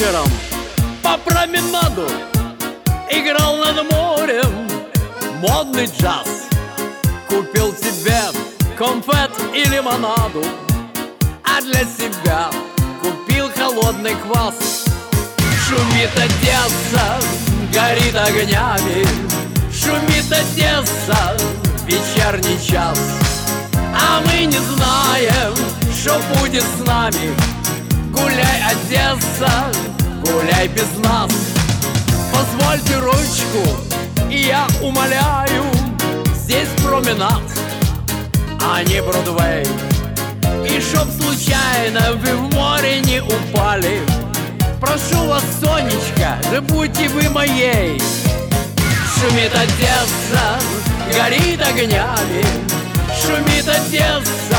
вечером по променаду Играл над морем модный джаз. Купил тебе конфет и лимонаду А для себя купил холодный квас. Шумит Одесса, горит огнями. Шумит Одесса, вечерний час. А мы не знаем, что будет с нами Гуляй, Одесса, гуляй без нас. Позвольте ручку, и я умоляю Здесь променад, а не Бродвей. И чтоб случайно вы в море не упали Прошу вас, Сонечка, да будьте вы моей. Шумит Одесса, горит огнями Шумит Одесса,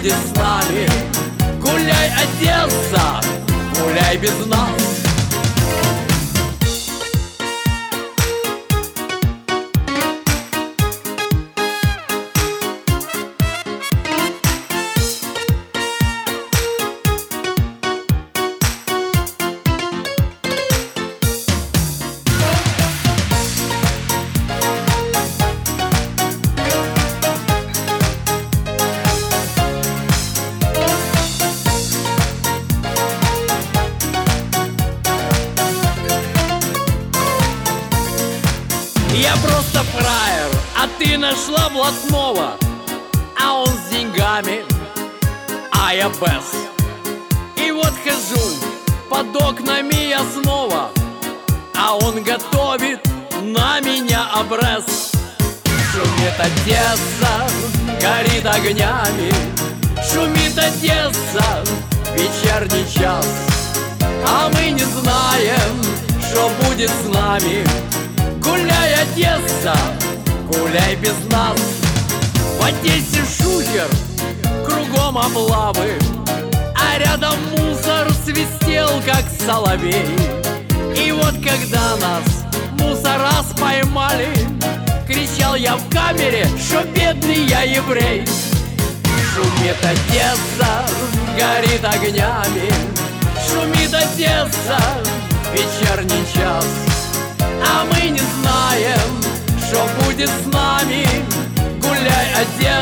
будет с нами Гуляй, Одесса, гуляй без нас Я просто фраер, а ты нашла блатного. А он с деньгами, а я без И вот хожу под окнами я снова. А он готовит на меня обрез. Шумит Одесса, горит огнями. Шумит Одесса, вечерний час. А мы не знаем, что будет с нами Одесса, гуляй без нас. В Одессе шухер, кругом облавы А рядом мусор свистел, как соловей. И вот когда нас мусора поймали Кричал я в камере, что бедный я еврей? Шумит Одесса, горит огнями. Шумит Одесса, вечерний час будет с нами. Гуляй, Одесса,